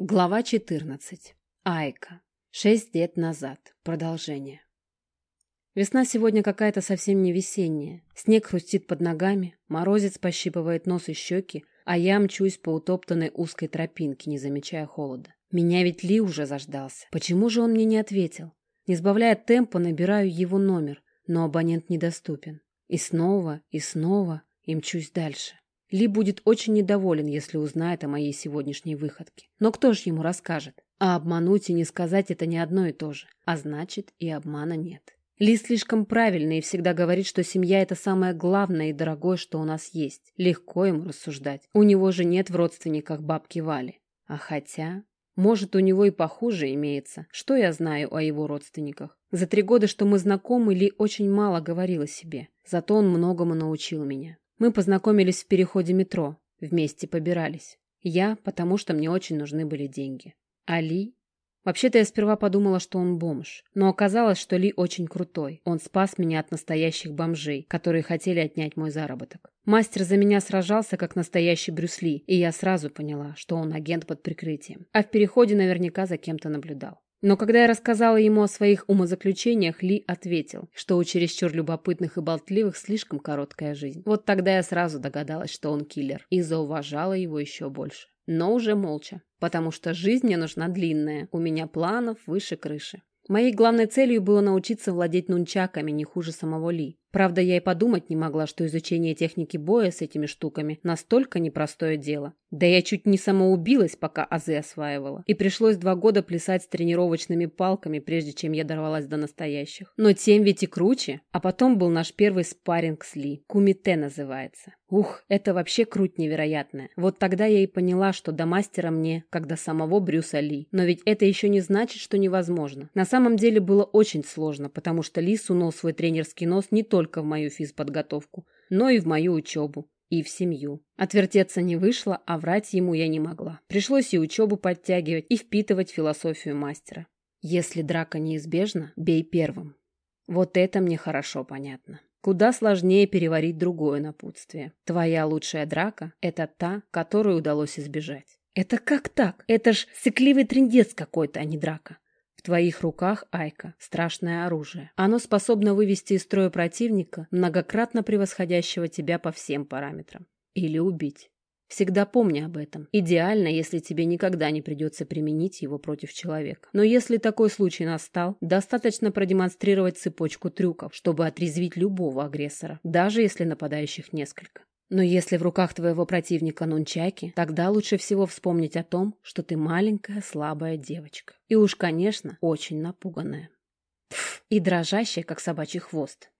Глава 14. Айка. Шесть лет назад. Продолжение. Весна сегодня какая-то совсем не весенняя. Снег хрустит под ногами, морозец пощипывает нос и щеки, а я мчусь по утоптанной узкой тропинке, не замечая холода. Меня ведь Ли уже заждался. Почему же он мне не ответил? Не сбавляя темпа, набираю его номер, но абонент недоступен. И снова, и снова, и мчусь дальше. Ли будет очень недоволен, если узнает о моей сегодняшней выходке. Но кто же ему расскажет? А обмануть и не сказать это не одно и то же. А значит, и обмана нет. Ли слишком правильный и всегда говорит, что семья – это самое главное и дорогое, что у нас есть. Легко ему рассуждать. У него же нет в родственниках бабки Вали. А хотя... Может, у него и похуже имеется. Что я знаю о его родственниках? За три года, что мы знакомы, Ли очень мало говорил о себе. Зато он многому научил меня. Мы познакомились в переходе метро, вместе побирались. Я, потому что мне очень нужны были деньги. Али? Вообще-то я сперва подумала, что он бомж, но оказалось, что Ли очень крутой. Он спас меня от настоящих бомжей, которые хотели отнять мой заработок. Мастер за меня сражался, как настоящий Брюс Ли, и я сразу поняла, что он агент под прикрытием. А в переходе наверняка за кем-то наблюдал. Но когда я рассказала ему о своих умозаключениях, Ли ответил, что у чересчур любопытных и болтливых слишком короткая жизнь. Вот тогда я сразу догадалась, что он киллер, и зауважала его еще больше. Но уже молча, потому что жизнь мне нужна длинная, у меня планов выше крыши. Моей главной целью было научиться владеть нунчаками не хуже самого Ли. Правда, я и подумать не могла, что изучение техники боя с этими штуками настолько непростое дело. Да я чуть не самоубилась, пока азы осваивала. И пришлось два года плясать с тренировочными палками, прежде чем я дорвалась до настоящих. Но тем ведь и круче. А потом был наш первый спарринг с Ли. Кумите называется. Ух, это вообще круть невероятная. Вот тогда я и поняла, что до мастера мне, как до самого Брюса Ли. Но ведь это еще не значит, что невозможно. На самом деле было очень сложно, потому что Ли сунул свой тренерский нос не только в мою физподготовку, но и в мою учебу и в семью. Отвертеться не вышло, а врать ему я не могла. Пришлось и учебу подтягивать, и впитывать философию мастера. Если драка неизбежна, бей первым. Вот это мне хорошо понятно. Куда сложнее переварить другое напутствие. Твоя лучшая драка – это та, которую удалось избежать. Это как так? Это ж сыкливый трендец какой-то, а не драка. В твоих руках, Айка, страшное оружие. Оно способно вывести из строя противника, многократно превосходящего тебя по всем параметрам. Или убить. Всегда помни об этом. Идеально, если тебе никогда не придется применить его против человека. Но если такой случай настал, достаточно продемонстрировать цепочку трюков, чтобы отрезвить любого агрессора, даже если нападающих несколько. Но если в руках твоего противника нунчаки, тогда лучше всего вспомнить о том, что ты маленькая слабая девочка. И уж, конечно, очень напуганная. Пф, и дрожащая, как собачий хвост.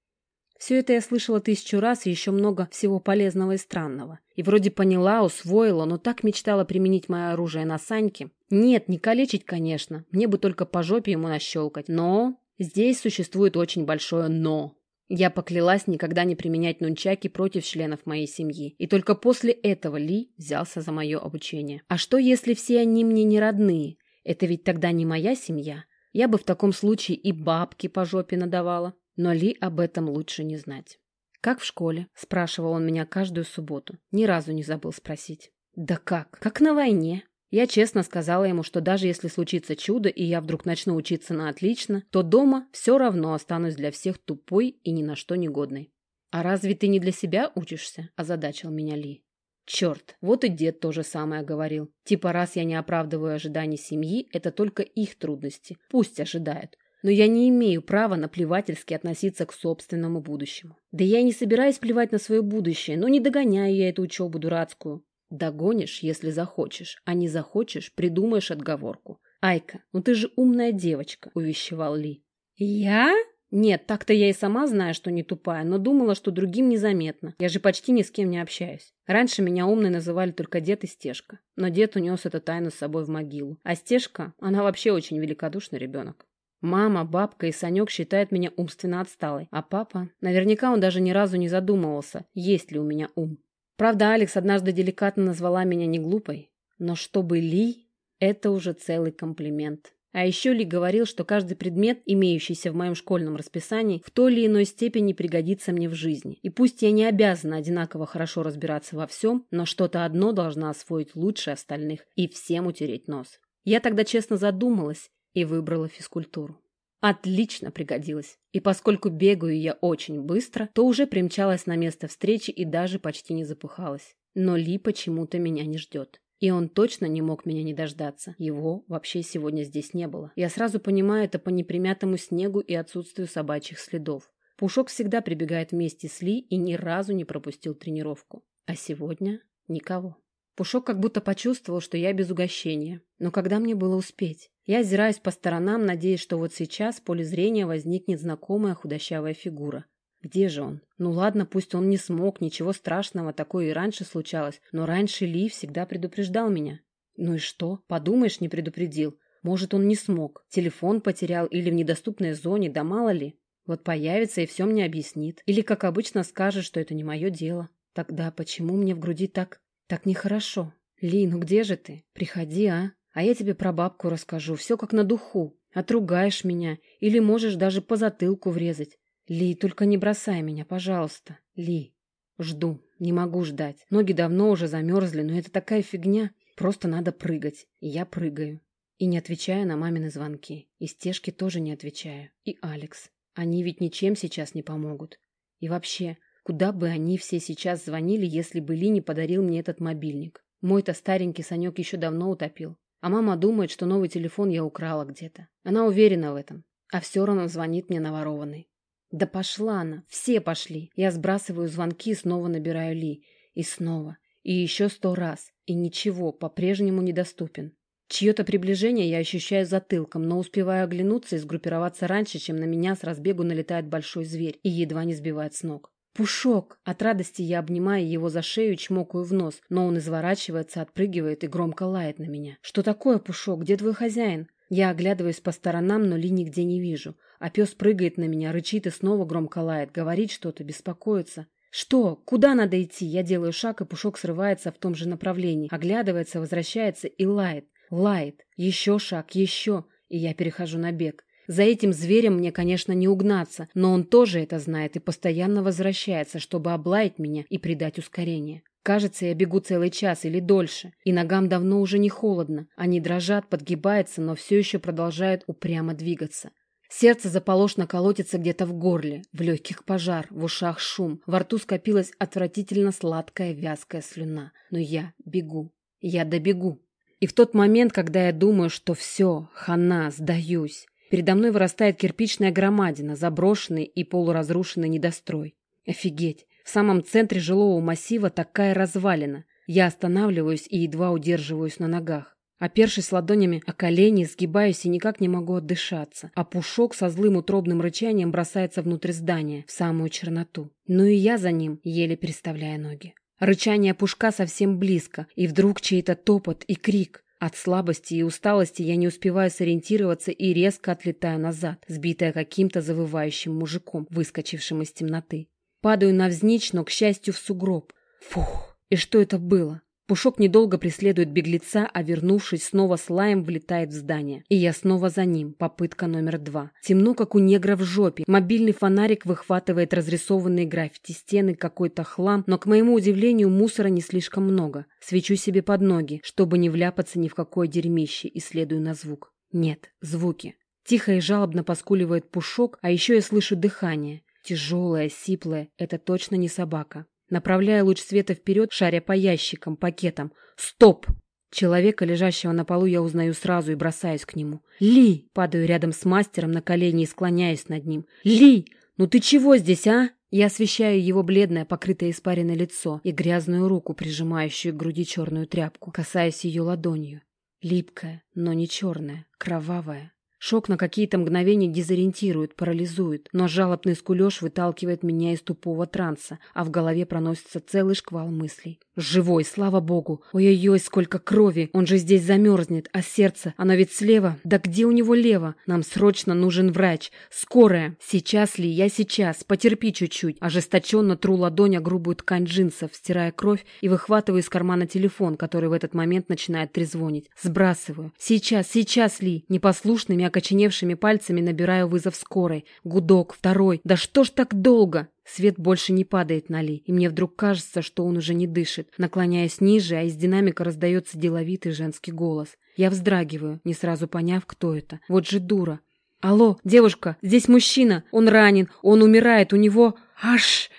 Все это я слышала тысячу раз и еще много всего полезного и странного. И вроде поняла, усвоила, но так мечтала применить мое оружие на Саньке. Нет, не калечить, конечно, мне бы только по жопе ему нащелкать. Но здесь существует очень большое «но». Я поклялась никогда не применять нунчаки против членов моей семьи, и только после этого Ли взялся за мое обучение. А что, если все они мне не родные? Это ведь тогда не моя семья. Я бы в таком случае и бабки по жопе надавала. Но Ли об этом лучше не знать. «Как в школе?» – спрашивал он меня каждую субботу. Ни разу не забыл спросить. «Да как? Как на войне?» Я честно сказала ему, что даже если случится чудо, и я вдруг начну учиться на отлично, то дома все равно останусь для всех тупой и ни на что негодной. «А разве ты не для себя учишься?» – озадачил меня Ли. Черт, вот и дед то же самое говорил. Типа, раз я не оправдываю ожиданий семьи, это только их трудности. Пусть ожидают. Но я не имею права наплевательски относиться к собственному будущему. Да я и не собираюсь плевать на свое будущее, но не догоняю я эту учебу дурацкую. Догонишь, если захочешь, а не захочешь, придумаешь отговорку. Айка, ну ты же умная девочка, увещевал Ли. Я? Нет, так-то я и сама знаю, что не тупая, но думала, что другим незаметно. Я же почти ни с кем не общаюсь. Раньше меня умной называли только дед и Стежка. Но дед унес эту тайну с собой в могилу. А Стежка, она вообще очень великодушный ребенок. Мама, бабка и Санек считают меня умственно отсталой. А папа? Наверняка он даже ни разу не задумывался, есть ли у меня ум. Правда, Алекс однажды деликатно назвала меня не глупой, но чтобы Ли – это уже целый комплимент. А еще Ли говорил, что каждый предмет, имеющийся в моем школьном расписании, в той или иной степени пригодится мне в жизни. И пусть я не обязана одинаково хорошо разбираться во всем, но что-то одно должна освоить лучше остальных и всем утереть нос. Я тогда честно задумалась и выбрала физкультуру. Отлично пригодилась. И поскольку бегаю я очень быстро, то уже примчалась на место встречи и даже почти не запыхалась. Но Ли почему-то меня не ждет. И он точно не мог меня не дождаться. Его вообще сегодня здесь не было. Я сразу понимаю это по непримятому снегу и отсутствию собачьих следов. Пушок всегда прибегает вместе с Ли и ни разу не пропустил тренировку. А сегодня никого. Пушок как будто почувствовал, что я без угощения. Но когда мне было успеть? Я озираюсь по сторонам, надеясь, что вот сейчас в поле зрения возникнет знакомая худощавая фигура. Где же он? Ну ладно, пусть он не смог, ничего страшного, такое и раньше случалось, но раньше Ли всегда предупреждал меня. Ну и что? Подумаешь, не предупредил. Может, он не смог, телефон потерял или в недоступной зоне, да мало ли. Вот появится и все мне объяснит. Или, как обычно, скажет, что это не мое дело. Тогда почему мне в груди так... так нехорошо? Ли, ну где же ты? Приходи, а? А я тебе про бабку расскажу, все как на духу. Отругаешь меня или можешь даже по затылку врезать. Ли, только не бросай меня, пожалуйста. Ли. Жду. Не могу ждать. Ноги давно уже замерзли, но это такая фигня. Просто надо прыгать. И я прыгаю. И не отвечаю на мамины звонки. И Стежке тоже не отвечаю. И Алекс. Они ведь ничем сейчас не помогут. И вообще, куда бы они все сейчас звонили, если бы Ли не подарил мне этот мобильник? Мой-то старенький Санек еще давно утопил. А мама думает, что новый телефон я украла где-то. Она уверена в этом. А все равно звонит мне наворованный. Да пошла она, все пошли. Я сбрасываю звонки, снова набираю Ли. И снова. И еще сто раз. И ничего, по-прежнему недоступен. Чье-то приближение я ощущаю затылком, но успеваю оглянуться и сгруппироваться раньше, чем на меня с разбегу налетает большой зверь и едва не сбивает с ног. «Пушок!» От радости я обнимаю его за шею и чмокаю в нос, но он изворачивается, отпрыгивает и громко лает на меня. «Что такое, Пушок? Где твой хозяин?» Я оглядываюсь по сторонам, но Ли нигде не вижу. А пес прыгает на меня, рычит и снова громко лает, говорит что-то, беспокоится. «Что? Куда надо идти?» Я делаю шаг, и Пушок срывается в том же направлении, оглядывается, возвращается и лает. Лает. Еще шаг, еще. И я перехожу на бег. За этим зверем мне, конечно, не угнаться, но он тоже это знает и постоянно возвращается, чтобы облаять меня и придать ускорение. Кажется, я бегу целый час или дольше, и ногам давно уже не холодно. Они дрожат, подгибаются, но все еще продолжают упрямо двигаться. Сердце заполошно колотится где-то в горле, в легких пожар, в ушах шум, во рту скопилась отвратительно сладкая вязкая слюна. Но я бегу. Я добегу. И в тот момент, когда я думаю, что все, хана, сдаюсь, передо мной вырастает кирпичная громадина, заброшенный и полуразрушенный недострой. Офигеть! В самом центре жилого массива такая развалина. Я останавливаюсь и едва удерживаюсь на ногах. Опершись ладонями о колени, сгибаюсь и никак не могу отдышаться, а пушок со злым утробным рычанием бросается внутрь здания, в самую черноту. Ну и я за ним, еле переставляя ноги. Рычание пушка совсем близко, и вдруг чей-то топот и крик. От слабости и усталости я не успеваю сориентироваться и резко отлетаю назад, сбитая каким-то завывающим мужиком, выскочившим из темноты. Падаю навзничь, но, к счастью, в сугроб. Фух, и что это было? Пушок недолго преследует беглеца, а вернувшись, снова с лаем влетает в здание. И я снова за ним. Попытка номер два. Темно, как у негра в жопе. Мобильный фонарик выхватывает разрисованные граффити стены, какой-то хлам, но, к моему удивлению, мусора не слишком много. Свечу себе под ноги, чтобы не вляпаться ни в какое дерьмище, и следую на звук. Нет, звуки. Тихо и жалобно поскуливает пушок, а еще я слышу дыхание. Тяжелое, сиплое. Это точно не собака. Направляя луч света вперед, шаря по ящикам, пакетам. «Стоп!» Человека, лежащего на полу, я узнаю сразу и бросаюсь к нему. «Ли!» Падаю рядом с мастером на колени и склоняюсь над ним. «Ли! Ну ты чего здесь, а?» Я освещаю его бледное, покрытое испаренное лицо и грязную руку, прижимающую к груди черную тряпку, касаясь ее ладонью. Липкая, но не черная, кровавая. Шок на какие-то мгновения дезориентирует, парализует, но жалобный скулеж выталкивает меня из тупого транса, а в голове проносится целый шквал мыслей. Живой, слава богу. Ой-ой-ой, сколько крови. Он же здесь замерзнет. А сердце, оно ведь слева. Да где у него лево? Нам срочно нужен врач. Скорая. Сейчас ли? Я сейчас. Потерпи чуть-чуть. Ожесточенно тру ладонь грубую ткань джинсов, стирая кровь и выхватываю из кармана телефон, который в этот момент начинает трезвонить. Сбрасываю. Сейчас, сейчас ли? Непослушными окоченевшими пальцами набираю вызов скорой. Гудок, второй. Да что ж так долго? Свет больше не падает на Ли, и мне вдруг кажется, что он уже не дышит. Наклоняясь ниже, а из динамика раздается деловитый женский голос. Я вздрагиваю, не сразу поняв, кто это. Вот же дура. «Алло, девушка, здесь мужчина. Он ранен, он умирает, у него... Аж...»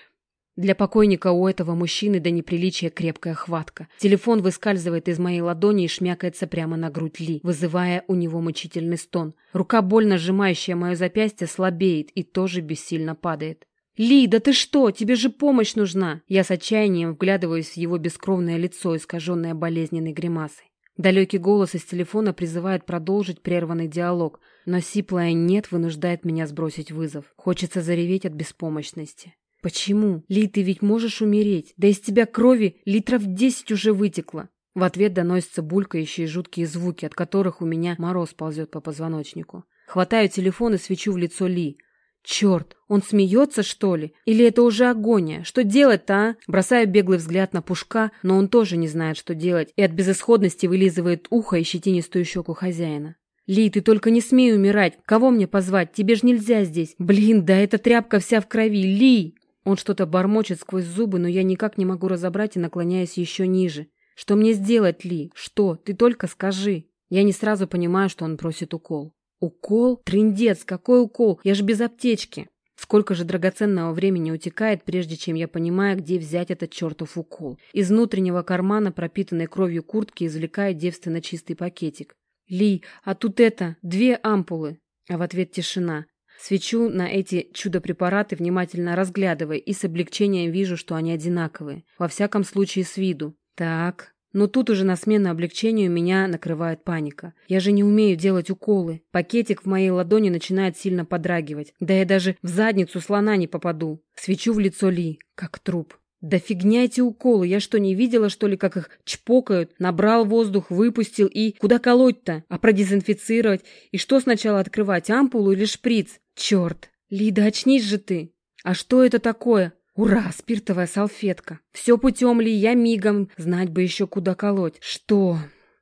Для покойника у этого мужчины до неприличия крепкая хватка. Телефон выскальзывает из моей ладони и шмякается прямо на грудь Ли, вызывая у него мучительный стон. Рука, больно сжимающая мое запястье, слабеет и тоже бессильно падает. «Ли, да ты что? Тебе же помощь нужна!» Я с отчаянием вглядываюсь в его бескровное лицо, искаженное болезненной гримасой. Далекий голос из телефона призывает продолжить прерванный диалог, но сиплое «нет» вынуждает меня сбросить вызов. Хочется зареветь от беспомощности. «Почему? Ли, ты ведь можешь умереть. Да из тебя крови литров десять уже вытекло». В ответ доносятся булькающие жуткие звуки, от которых у меня мороз ползет по позвоночнику. Хватаю телефон и свечу в лицо Ли. Черт, он смеется, что ли? Или это уже агония? Что делать-то, а? Бросаю беглый взгляд на Пушка, но он тоже не знает, что делать, и от безысходности вылизывает ухо и щетинистую щеку хозяина. «Ли, ты только не смей умирать! Кого мне позвать? Тебе ж нельзя здесь! Блин, да эта тряпка вся в крови! Ли!» Он что-то бормочет сквозь зубы, но я никак не могу разобрать и наклоняюсь еще ниже. «Что мне сделать, Ли? Что? Ты только скажи!» Я не сразу понимаю, что он просит укол. «Укол? Трындец! Какой укол? Я же без аптечки!» Сколько же драгоценного времени утекает, прежде чем я понимаю, где взять этот чертов укол. Из внутреннего кармана, пропитанной кровью куртки, извлекает девственно чистый пакетик. «Ли, а тут это, две ампулы!» А в ответ тишина. Свечу на эти чудо-препараты, внимательно разглядывая, и с облегчением вижу, что они одинаковые. Во всяком случае, с виду. Так, но тут уже на смену облегчению меня накрывает паника. Я же не умею делать уколы. Пакетик в моей ладони начинает сильно подрагивать. Да я даже в задницу слона не попаду. Свечу в лицо Ли, как труп. Да фигня эти уколы. Я что, не видела, что ли, как их чпокают? Набрал воздух, выпустил и... Куда колоть-то? А продезинфицировать? И что сначала открывать, ампулу или шприц? Черт! Лида, очнись же ты! А что это такое? Ура, спиртовая салфетка. Все путем ли, я мигом. Знать бы еще, куда колоть. Что?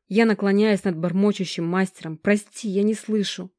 Я наклоняюсь над бормочущим мастером. Прости, я не слышу.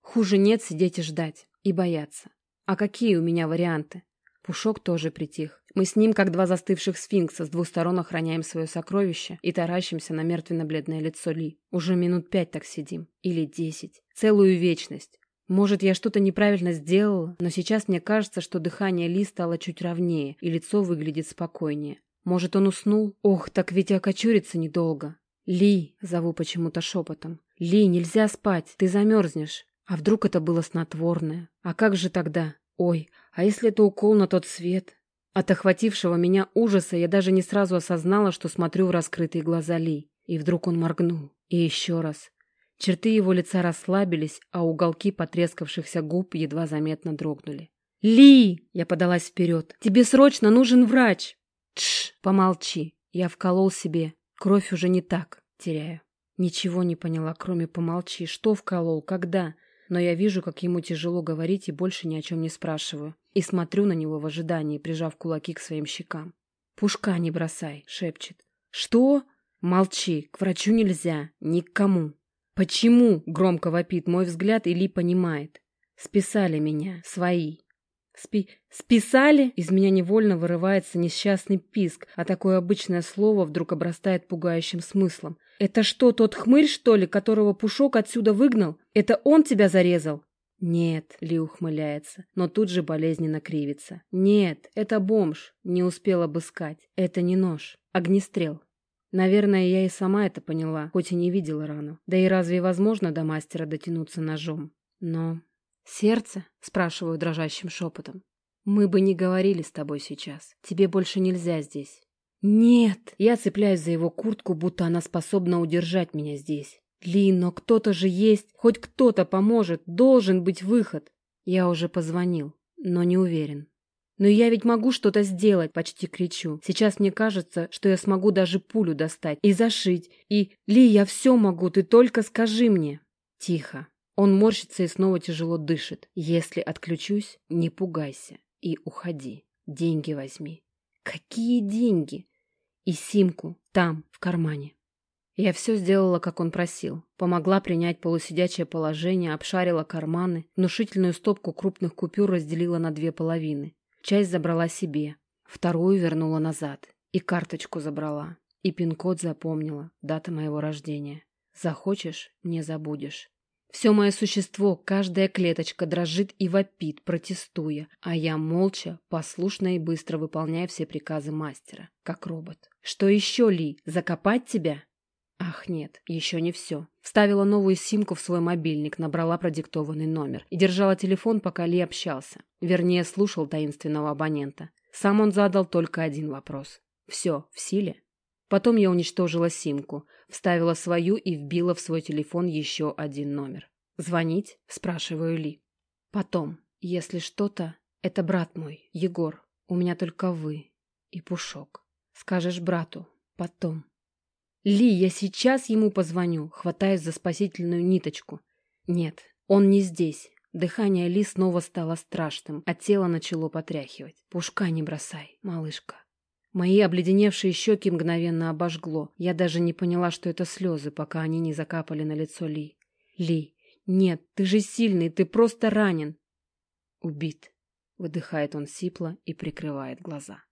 Хуже нет сидеть и ждать. И бояться. А какие у меня варианты? Пушок тоже притих. Мы с ним, как два застывших сфинкса, с двух сторон охраняем свое сокровище и таращимся на мертвенно-бледное лицо Ли. Уже минут пять так сидим. Или десять. Целую вечность. Может, я что-то неправильно сделала, но сейчас мне кажется, что дыхание Ли стало чуть ровнее, и лицо выглядит спокойнее. Может, он уснул? Ох, так ведь и окочуриться недолго. Ли, зову почему-то шепотом. Ли, нельзя спать, ты замерзнешь. А вдруг это было снотворное? А как же тогда? Ой, а если это укол на тот свет? От охватившего меня ужаса я даже не сразу осознала, что смотрю в раскрытые глаза Ли. И вдруг он моргнул. И еще раз. Черты его лица расслабились, а уголки потрескавшихся губ едва заметно дрогнули. «Ли!» — я подалась вперед. «Тебе срочно нужен врач!» «Тш! Помолчи!» Я вколол себе. Кровь уже не так теряю. Ничего не поняла, кроме «помолчи». Что вколол? Когда? Но я вижу, как ему тяжело говорить, и больше ни о чем не спрашиваю. И смотрю на него в ожидании, прижав кулаки к своим щекам. «Пушка не бросай!» — шепчет. «Что?» «Молчи! К врачу нельзя! Ни к кому!» «Почему?» — громко вопит мой взгляд, и Ли понимает. «Списали меня. Свои». Спи... «Списали?» Из меня невольно вырывается несчастный писк, а такое обычное слово вдруг обрастает пугающим смыслом. «Это что, тот хмырь, что ли, которого Пушок отсюда выгнал? Это он тебя зарезал?» «Нет», — Ли ухмыляется, но тут же болезненно кривится. «Нет, это бомж. Не успел обыскать. Это не нож. Огнестрел». Наверное, я и сама это поняла, хоть и не видела рану. Да и разве возможно до мастера дотянуться ножом? Но... «Сердце?» — спрашиваю дрожащим шепотом. «Мы бы не говорили с тобой сейчас. Тебе больше нельзя здесь». «Нет!» Я цепляюсь за его куртку, будто она способна удержать меня здесь. «Ли, но кто-то же есть, хоть кто-то поможет, должен быть выход!» Я уже позвонил, но не уверен. «Но я ведь могу что-то сделать!» — почти кричу. «Сейчас мне кажется, что я смогу даже пулю достать и зашить. И, Ли, я все могу, ты только скажи мне!» Тихо. Он морщится и снова тяжело дышит. «Если отключусь, не пугайся и уходи. Деньги возьми». «Какие деньги?» «И симку там, в кармане». Я все сделала, как он просил. Помогла принять полусидячее положение, обшарила карманы, внушительную стопку крупных купюр разделила на две половины. Часть забрала себе, вторую вернула назад. И карточку забрала. И пин-код запомнила, дата моего рождения. Захочешь — не забудешь. Все мое существо, каждая клеточка дрожит и вопит, протестуя, а я молча, послушно и быстро выполняю все приказы мастера, как робот. Что еще, Ли, закопать тебя? Ах, нет, еще не все. Вставила новую симку в свой мобильник, набрала продиктованный номер и держала телефон, пока Ли общался. Вернее, слушал таинственного абонента. Сам он задал только один вопрос. Все, в силе? Потом я уничтожила симку, вставила свою и вбила в свой телефон еще один номер. «Звонить?» – спрашиваю Ли. «Потом, если что-то, это брат мой, Егор. У меня только вы и Пушок. Скажешь брату. Потом». «Ли, я сейчас ему позвоню», хватаясь за спасительную ниточку. «Нет, он не здесь». Дыхание Ли снова стало страшным, а тело начало потряхивать. «Пушка не бросай, малышка». Мои обледеневшие щеки мгновенно обожгло. Я даже не поняла, что это слезы, пока они не закапали на лицо Ли. «Ли, нет, ты же сильный, ты просто ранен!» «Убит!» — выдыхает он сипло и прикрывает глаза.